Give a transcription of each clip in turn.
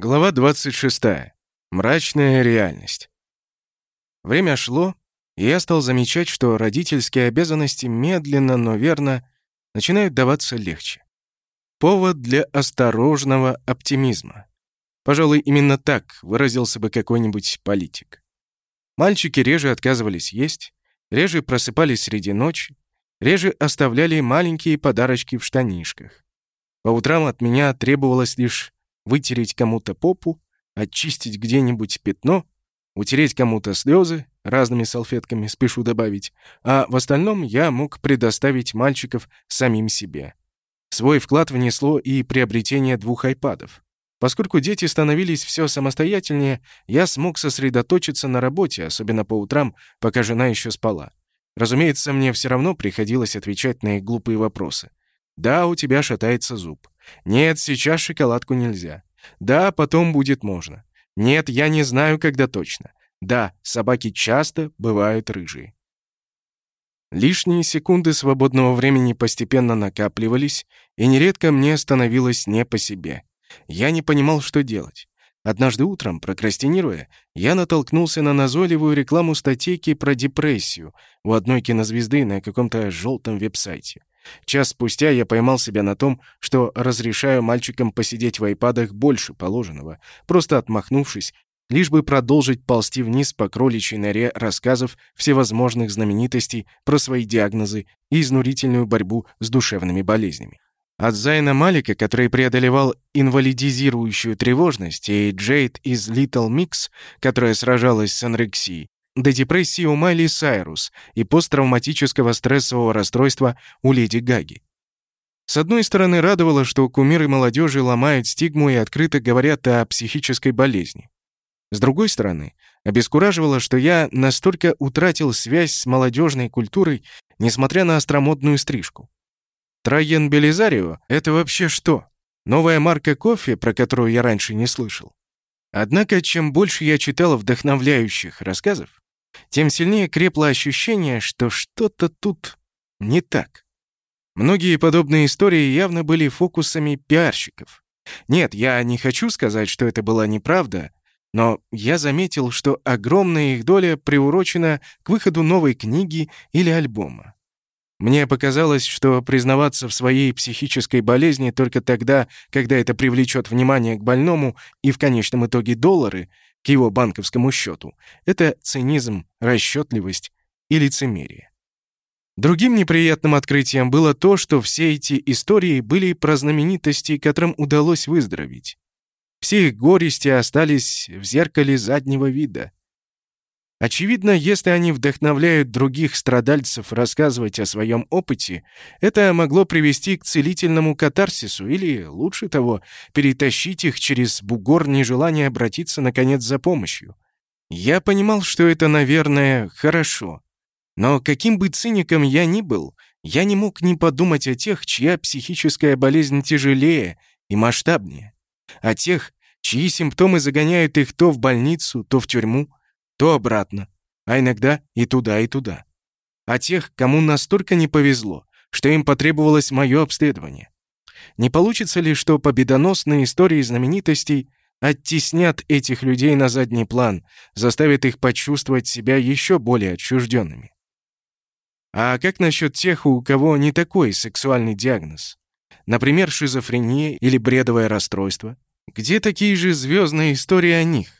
Глава 26. Мрачная реальность. Время шло, и я стал замечать, что родительские обязанности медленно, но верно начинают даваться легче. Повод для осторожного оптимизма. Пожалуй, именно так выразился бы какой-нибудь политик. Мальчики реже отказывались есть, реже просыпались среди ночи, реже оставляли маленькие подарочки в штанишках. По утрам от меня требовалось лишь вытереть кому-то попу, очистить где-нибудь пятно, утереть кому-то слезы, разными салфетками, спешу добавить, а в остальном я мог предоставить мальчиков самим себе. Свой вклад внесло и приобретение двух айпадов. Поскольку дети становились все самостоятельнее, я смог сосредоточиться на работе, особенно по утрам, пока жена еще спала. Разумеется, мне все равно приходилось отвечать на их глупые вопросы. «Да, у тебя шатается зуб. Нет, сейчас шоколадку нельзя. Да, потом будет можно. Нет, я не знаю, когда точно. Да, собаки часто бывают рыжие. Лишние секунды свободного времени постепенно накапливались, и нередко мне становилось не по себе. Я не понимал, что делать. Однажды утром, прокрастинируя, я натолкнулся на назойливую рекламу статейки про депрессию у одной кинозвезды на каком-то желтом веб-сайте. Час спустя я поймал себя на том, что разрешаю мальчикам посидеть в айпадах больше положенного, просто отмахнувшись, лишь бы продолжить ползти вниз по кроличьей норе рассказов всевозможных знаменитостей про свои диагнозы и изнурительную борьбу с душевными болезнями. От Зайна Малика, который преодолевал инвалидизирующую тревожность, и Джейд из Little Mix, которая сражалась с анорексией, до депрессии у Майли Сайрус и посттравматического стрессового расстройства у Леди Гаги. С одной стороны, радовало, что кумиры молодежи ломают стигму и открыто говорят о психической болезни. С другой стороны, обескураживало, что я настолько утратил связь с молодежной культурой, несмотря на остромодную стрижку. Троен Белизарио — это вообще что? Новая марка кофе, про которую я раньше не слышал? Однако, чем больше я читал вдохновляющих рассказов, тем сильнее крепло ощущение, что что-то тут не так. Многие подобные истории явно были фокусами пиарщиков. Нет, я не хочу сказать, что это была неправда, но я заметил, что огромная их доля приурочена к выходу новой книги или альбома. Мне показалось, что признаваться в своей психической болезни только тогда, когда это привлечет внимание к больному и в конечном итоге доллары к его банковскому счету, это цинизм, расчетливость и лицемерие. Другим неприятным открытием было то, что все эти истории были про знаменитости, которым удалось выздороветь. Все их горести остались в зеркале заднего вида. Очевидно, если они вдохновляют других страдальцев рассказывать о своем опыте, это могло привести к целительному катарсису или, лучше того, перетащить их через бугор нежелания обратиться, наконец, за помощью. Я понимал, что это, наверное, хорошо. Но каким бы циником я ни был, я не мог не подумать о тех, чья психическая болезнь тяжелее и масштабнее. О тех, чьи симптомы загоняют их то в больницу, то в тюрьму, то обратно, а иногда и туда, и туда. А тех, кому настолько не повезло, что им потребовалось мое обследование. Не получится ли, что победоносные истории знаменитостей оттеснят этих людей на задний план, заставят их почувствовать себя еще более отчужденными? А как насчет тех, у кого не такой сексуальный диагноз? Например, шизофрения или бредовое расстройство? Где такие же звездные истории о них?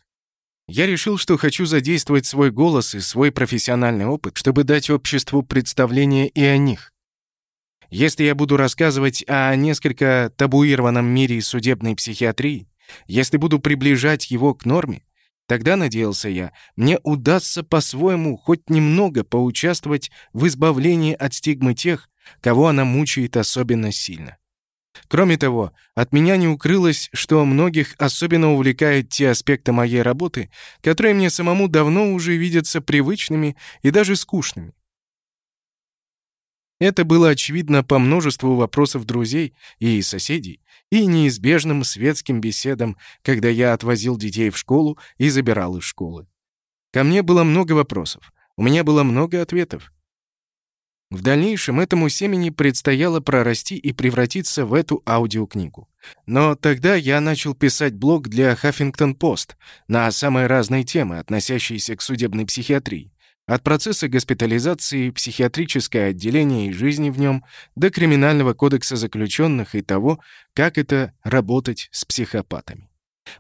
Я решил, что хочу задействовать свой голос и свой профессиональный опыт, чтобы дать обществу представление и о них. Если я буду рассказывать о несколько табуированном мире судебной психиатрии, если буду приближать его к норме, тогда, надеялся я, мне удастся по-своему хоть немного поучаствовать в избавлении от стигмы тех, кого она мучает особенно сильно. Кроме того, от меня не укрылось, что многих особенно увлекают те аспекты моей работы, которые мне самому давно уже видятся привычными и даже скучными. Это было очевидно по множеству вопросов друзей и соседей, и неизбежным светским беседам, когда я отвозил детей в школу и забирал из школы. Ко мне было много вопросов, у меня было много ответов. В дальнейшем этому семени предстояло прорасти и превратиться в эту аудиокнигу. Но тогда я начал писать блог для Huffington Post на самые разные темы, относящиеся к судебной психиатрии. От процесса госпитализации, психиатрическое отделение и жизни в нем, до криминального кодекса заключенных и того, как это работать с психопатами.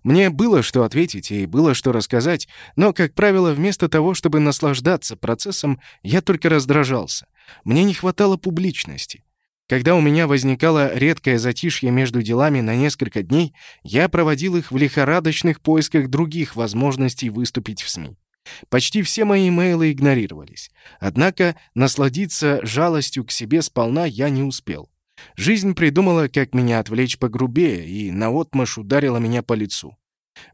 Мне было что ответить и было что рассказать, но, как правило, вместо того, чтобы наслаждаться процессом, я только раздражался. Мне не хватало публичности. Когда у меня возникало редкое затишье между делами на несколько дней, я проводил их в лихорадочных поисках других возможностей выступить в СМИ. Почти все мои имейлы игнорировались. Однако насладиться жалостью к себе сполна я не успел. Жизнь придумала, как меня отвлечь погрубее, и наотмашь ударила меня по лицу.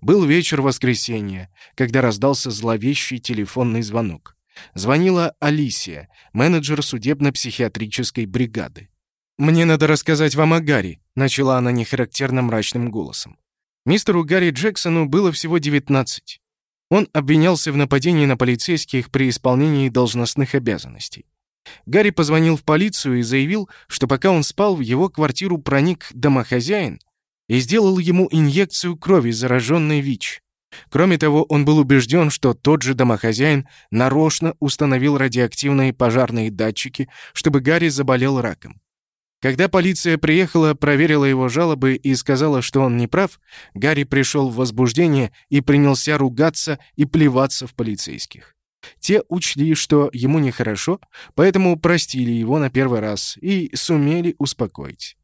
Был вечер воскресенья, когда раздался зловещий телефонный звонок. Звонила Алисия, менеджер судебно-психиатрической бригады. «Мне надо рассказать вам о Гарри», — начала она нехарактерно мрачным голосом. Мистеру Гарри Джексону было всего 19. Он обвинялся в нападении на полицейских при исполнении должностных обязанностей. Гарри позвонил в полицию и заявил, что пока он спал, в его квартиру проник домохозяин и сделал ему инъекцию крови, зараженной ВИЧ. Кроме того, он был убежден, что тот же домохозяин нарочно установил радиоактивные пожарные датчики, чтобы Гарри заболел раком. Когда полиция приехала, проверила его жалобы и сказала, что он не прав, Гарри пришел в возбуждение и принялся ругаться и плеваться в полицейских. Те учли, что ему нехорошо, поэтому простили его на первый раз и сумели успокоить.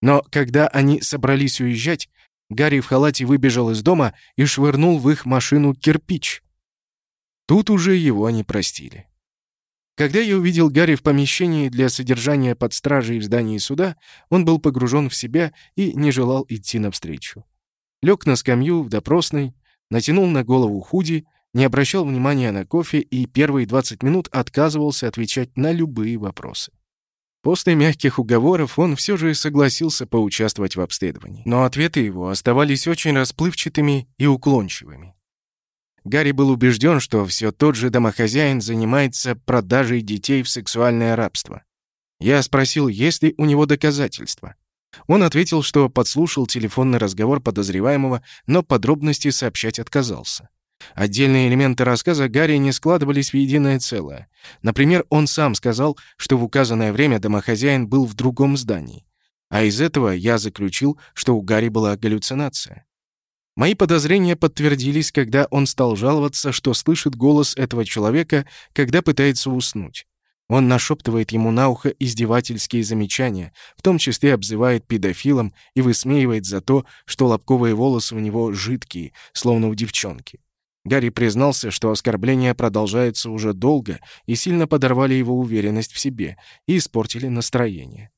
Но когда они собрались уезжать, Гарри в халате выбежал из дома и швырнул в их машину кирпич. Тут уже его не простили. Когда я увидел Гарри в помещении для содержания под стражей в здании суда, он был погружен в себя и не желал идти навстречу. Лег на скамью в допросной, натянул на голову худи, не обращал внимания на кофе и первые 20 минут отказывался отвечать на любые вопросы. После мягких уговоров он все же согласился поучаствовать в обследовании, но ответы его оставались очень расплывчатыми и уклончивыми. Гарри был убежден, что все тот же домохозяин занимается продажей детей в сексуальное рабство. Я спросил, есть ли у него доказательства. Он ответил, что подслушал телефонный разговор подозреваемого, но подробности сообщать отказался. Отдельные элементы рассказа Гарри не складывались в единое целое. Например, он сам сказал, что в указанное время домохозяин был в другом здании. А из этого я заключил, что у Гарри была галлюцинация. Мои подозрения подтвердились, когда он стал жаловаться, что слышит голос этого человека, когда пытается уснуть. Он нашептывает ему на ухо издевательские замечания, в том числе обзывает педофилом и высмеивает за то, что лобковые волосы у него жидкие, словно у девчонки. Гарри признался, что оскорбления продолжаются уже долго и сильно подорвали его уверенность в себе и испортили настроение.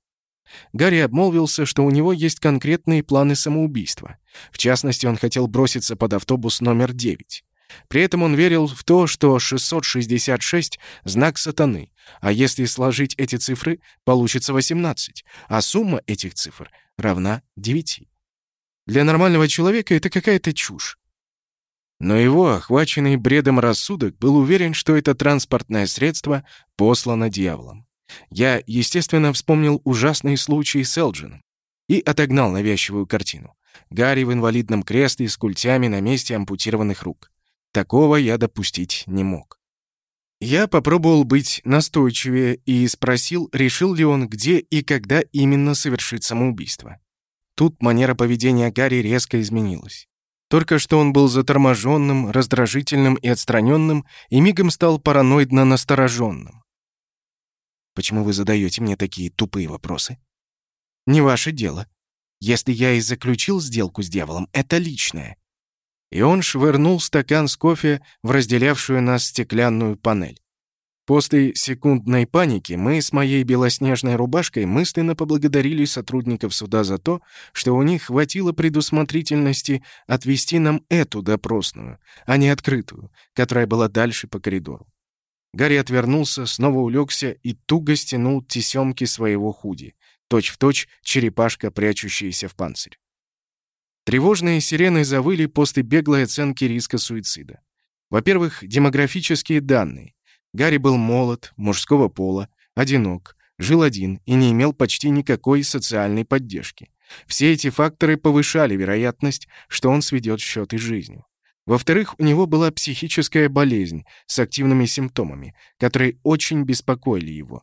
Гарри обмолвился, что у него есть конкретные планы самоубийства. В частности, он хотел броситься под автобус номер 9. При этом он верил в то, что 666 — знак сатаны, а если сложить эти цифры, получится 18, а сумма этих цифр равна 9. Для нормального человека это какая-то чушь. Но его, охваченный бредом рассудок, был уверен, что это транспортное средство послано дьяволом. Я, естественно, вспомнил ужасный случай с Элджином и отогнал навязчивую картину. Гарри в инвалидном кресле с культями на месте ампутированных рук. Такого я допустить не мог. Я попробовал быть настойчивее и спросил, решил ли он, где и когда именно совершит самоубийство. Тут манера поведения Гарри резко изменилась. Только что он был заторможенным, раздражительным и отстраненным, и мигом стал параноидно настороженным. Почему вы задаете мне такие тупые вопросы? Не ваше дело. Если я и заключил сделку с дьяволом, это личное. И он швырнул стакан с кофе в разделявшую нас стеклянную панель. После секундной паники мы с моей белоснежной рубашкой мысленно поблагодарили сотрудников суда за то, что у них хватило предусмотрительности отвести нам эту допросную, а не открытую, которая была дальше по коридору. Гарри отвернулся, снова улегся и туго стянул тесемки своего худи. Точь-в-точь черепашка, прячущаяся в панцирь. Тревожные сирены завыли после беглой оценки риска суицида. Во-первых, демографические данные. Гарри был молод, мужского пола, одинок, жил один и не имел почти никакой социальной поддержки. Все эти факторы повышали вероятность, что он сведет счеты жизнью. Во-вторых, у него была психическая болезнь с активными симптомами, которые очень беспокоили его.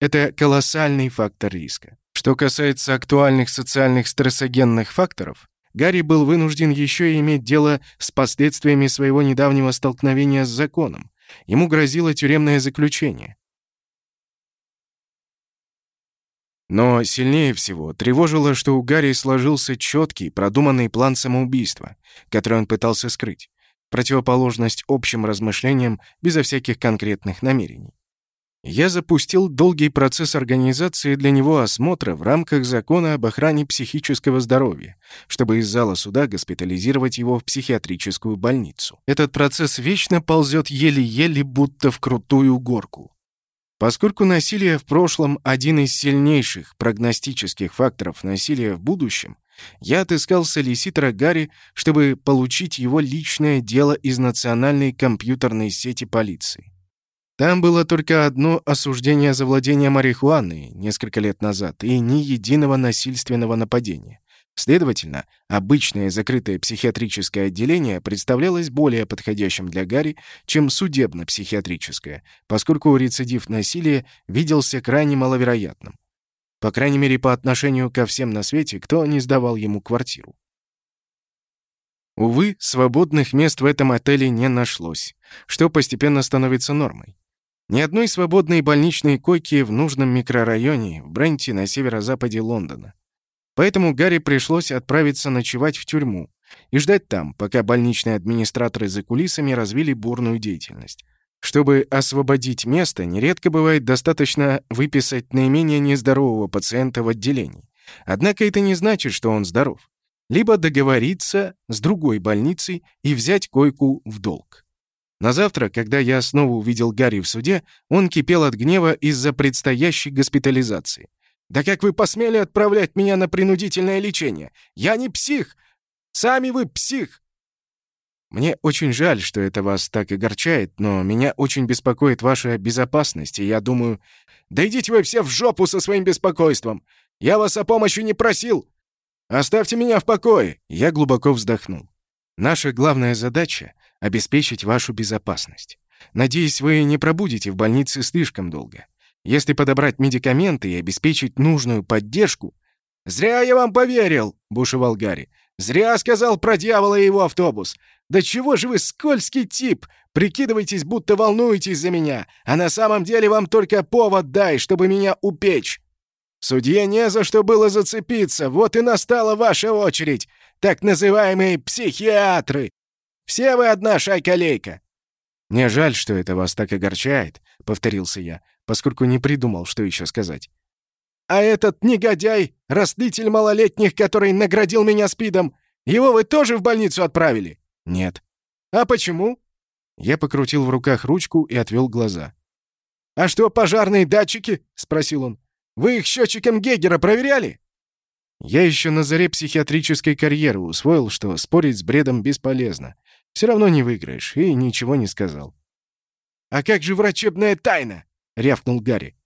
Это колоссальный фактор риска. Что касается актуальных социальных стрессогенных факторов, Гарри был вынужден еще и иметь дело с последствиями своего недавнего столкновения с законом. Ему грозило тюремное заключение. Но сильнее всего тревожило, что у Гарри сложился четкий, продуманный план самоубийства, который он пытался скрыть, противоположность общим размышлениям безо всяких конкретных намерений. Я запустил долгий процесс организации для него осмотра в рамках закона об охране психического здоровья, чтобы из зала суда госпитализировать его в психиатрическую больницу. Этот процесс вечно ползет еле-еле, будто в крутую горку. Поскольку насилие в прошлом – один из сильнейших прогностических факторов насилия в будущем, я отыскал солиситора Гарри, чтобы получить его личное дело из национальной компьютерной сети полиции. Там было только одно осуждение за владение марихуаной несколько лет назад и ни единого насильственного нападения. Следовательно, обычное закрытое психиатрическое отделение представлялось более подходящим для Гарри, чем судебно-психиатрическое, поскольку рецидив насилия виделся крайне маловероятным. По крайней мере, по отношению ко всем на свете, кто не сдавал ему квартиру. Увы, свободных мест в этом отеле не нашлось, что постепенно становится нормой. Ни одной свободной больничной койки в нужном микрорайоне в Бренте на северо-западе Лондона. Поэтому Гарри пришлось отправиться ночевать в тюрьму и ждать там, пока больничные администраторы за кулисами развили бурную деятельность. Чтобы освободить место, нередко бывает достаточно выписать наименее нездорового пациента в отделении. Однако это не значит, что он здоров. Либо договориться с другой больницей и взять койку в долг. На завтра, когда я снова увидел Гарри в суде, он кипел от гнева из-за предстоящей госпитализации. «Да как вы посмели отправлять меня на принудительное лечение? Я не псих! Сами вы псих!» Мне очень жаль, что это вас так огорчает, но меня очень беспокоит ваша безопасность, и я думаю... Да идите вы все в жопу со своим беспокойством! Я вас о помощи не просил! Оставьте меня в покое!» Я глубоко вздохнул. Наша главная задача — обеспечить вашу безопасность. Надеюсь, вы не пробудете в больнице слишком долго. Если подобрать медикаменты и обеспечить нужную поддержку... «Зря я вам поверил!» — бушевал Гарри. «Зря сказал про дьявола и его автобус! Да чего же вы скользкий тип! Прикидываетесь, будто волнуетесь за меня, а на самом деле вам только повод дай, чтобы меня упечь!» «Судье не за что было зацепиться, вот и настала ваша очередь, так называемые психиатры! Все вы одна шайка-лейка!» «Мне жаль, что это вас так огорчает», — повторился я поскольку не придумал, что еще сказать. «А этот негодяй, растлитель малолетних, который наградил меня спидом, его вы тоже в больницу отправили?» «Нет». «А почему?» Я покрутил в руках ручку и отвел глаза. «А что, пожарные датчики?» — спросил он. «Вы их счетчиком Гегера проверяли?» Я еще на заре психиатрической карьеры усвоил, что спорить с бредом бесполезно. Все равно не выиграешь, и ничего не сказал. «А как же врачебная тайна?» — рявкнул Гарри.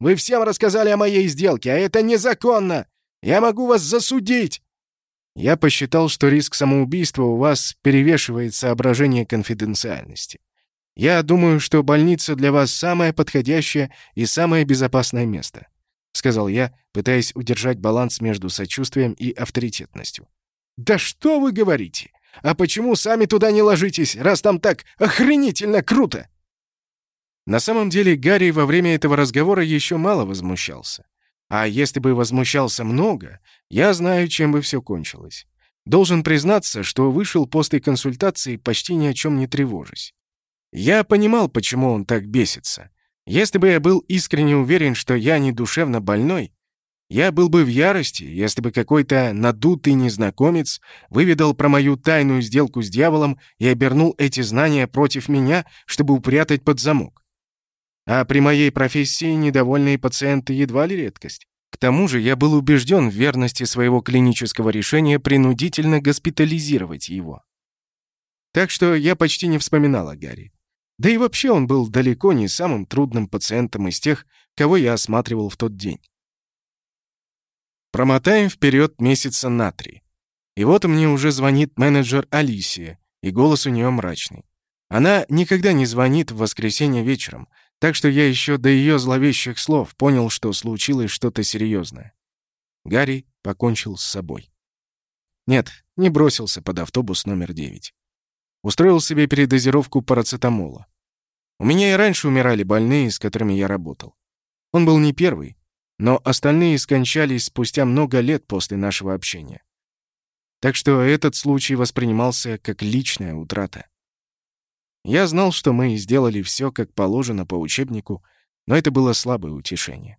«Вы всем рассказали о моей сделке, а это незаконно! Я могу вас засудить!» Я посчитал, что риск самоубийства у вас перевешивает соображение конфиденциальности. Я думаю, что больница для вас самое подходящее и самое безопасное место», — сказал я, пытаясь удержать баланс между сочувствием и авторитетностью. «Да что вы говорите? А почему сами туда не ложитесь, раз там так охренительно круто?» На самом деле Гарри во время этого разговора еще мало возмущался. А если бы возмущался много, я знаю, чем бы все кончилось. Должен признаться, что вышел после консультации почти ни о чем не тревожась. Я понимал, почему он так бесится. Если бы я был искренне уверен, что я не душевно больной, я был бы в ярости, если бы какой-то надутый незнакомец выведал про мою тайную сделку с дьяволом и обернул эти знания против меня, чтобы упрятать под замок. А при моей профессии недовольные пациенты едва ли редкость. К тому же я был убежден в верности своего клинического решения принудительно госпитализировать его. Так что я почти не вспоминал о Гарри. Да и вообще он был далеко не самым трудным пациентом из тех, кого я осматривал в тот день. Промотаем вперед месяца на три. И вот мне уже звонит менеджер Алисия, и голос у нее мрачный. Она никогда не звонит в воскресенье вечером, так что я еще до ее зловещих слов понял, что случилось что-то серьезное. Гарри покончил с собой. Нет, не бросился под автобус номер 9. Устроил себе передозировку парацетамола. У меня и раньше умирали больные, с которыми я работал. Он был не первый, но остальные скончались спустя много лет после нашего общения. Так что этот случай воспринимался как личная утрата. Я знал, что мы сделали все как положено по учебнику, но это было слабое утешение.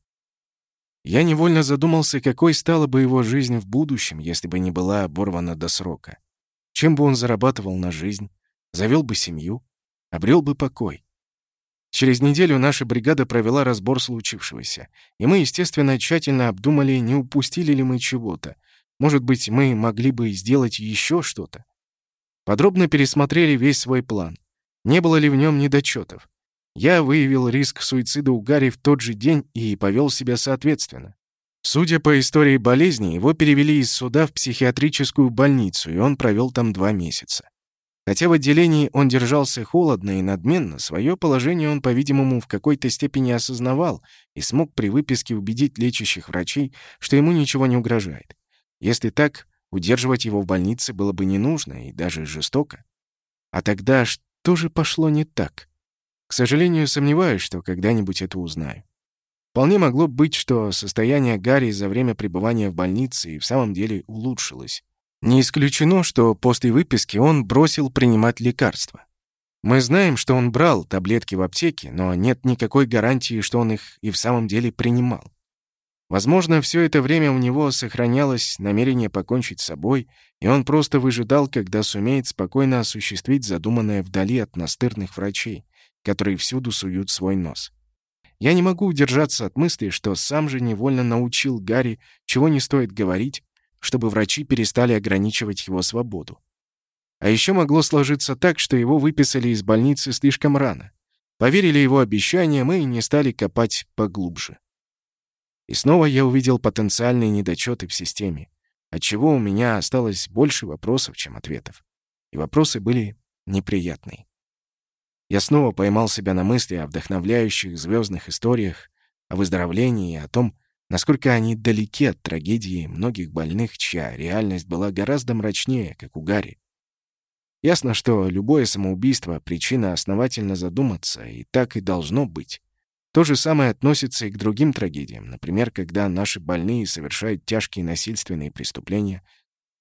Я невольно задумался, какой стала бы его жизнь в будущем, если бы не была оборвана до срока. Чем бы он зарабатывал на жизнь, завел бы семью, обрел бы покой. Через неделю наша бригада провела разбор случившегося, и мы, естественно, тщательно обдумали, не упустили ли мы чего-то. Может быть, мы могли бы сделать еще что-то. Подробно пересмотрели весь свой план. Не было ли в нем недочетов? Я выявил риск суицида у Гарри в тот же день и повел себя соответственно. Судя по истории болезни, его перевели из суда в психиатрическую больницу, и он провел там два месяца. Хотя в отделении он держался холодно и надменно, свое положение он, по-видимому, в какой-то степени осознавал и смог при выписке убедить лечащих врачей, что ему ничего не угрожает. Если так, удерживать его в больнице было бы не нужно и даже жестоко. А тогда что же пошло не так? К сожалению, сомневаюсь, что когда-нибудь это узнаю. Вполне могло быть, что состояние Гарри за время пребывания в больнице и в самом деле улучшилось. Не исключено, что после выписки он бросил принимать лекарства. Мы знаем, что он брал таблетки в аптеке, но нет никакой гарантии, что он их и в самом деле принимал. Возможно, все это время у него сохранялось намерение покончить с собой, и он просто выжидал, когда сумеет спокойно осуществить задуманное вдали от настырных врачей, которые всюду суют свой нос. Я не могу удержаться от мысли, что сам же невольно научил Гарри, чего не стоит говорить, чтобы врачи перестали ограничивать его свободу. А еще могло сложиться так, что его выписали из больницы слишком рано. Поверили его обещаниям и не стали копать поглубже. И снова я увидел потенциальные недочеты в системе, отчего у меня осталось больше вопросов, чем ответов. И вопросы были неприятные. Я снова поймал себя на мысли о вдохновляющих звездных историях, о выздоровлении и о том, насколько они далеки от трагедии многих больных, чья реальность была гораздо мрачнее, как у Гарри. Ясно, что любое самоубийство — причина основательно задуматься, и так и должно быть. То же самое относится и к другим трагедиям, например, когда наши больные совершают тяжкие насильственные преступления,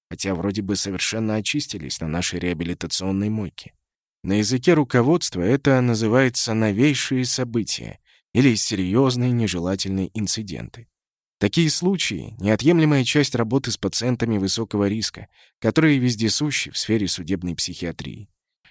хотя вроде бы совершенно очистились на нашей реабилитационной мойке. На языке руководства это называется новейшие события или серьезные нежелательные инциденты. Такие случаи — неотъемлемая часть работы с пациентами высокого риска, которые вездесущи в сфере судебной психиатрии.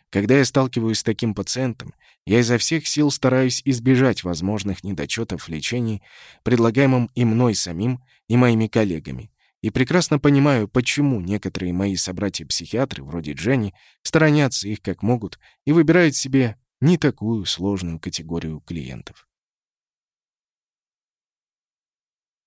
Когда я сталкиваюсь с таким пациентом, я изо всех сил стараюсь избежать возможных недочетов в лечении, предлагаемом и мной самим, и моими коллегами. И прекрасно понимаю, почему некоторые мои собратья-психиатры, вроде Дженни, сторонятся их как могут и выбирают себе не такую сложную категорию клиентов.